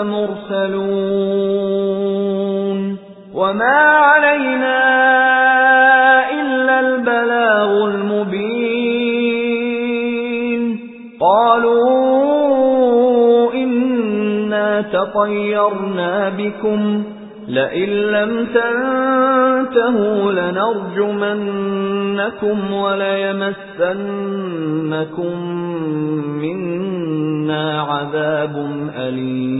لمرسلون وما علينا إلا البلاغ المبين. قالوا إنا تطيرنا بكم. لئن لم تنتهوا لنرجمنكم وليمسنكم منا عذاب أليم.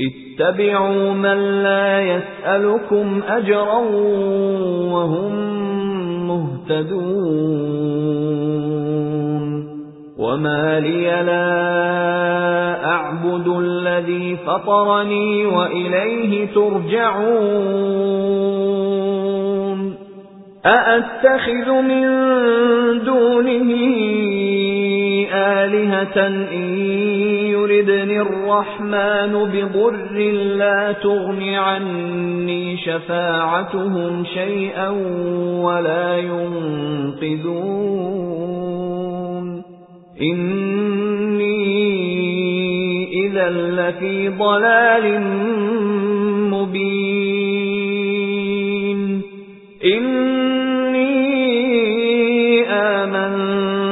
اتبعوا من لا يسألكم أجرا وهم مهتدون. وما لي لا أعبد الذي فطرني وإليه ترجعون. أأتخذ من دونه آلهة إن يردني الرحمن بضر لا تغن عني شفاعتهم شيئا ولا ينقذون. إني إذا لفي ضلال مبين. إني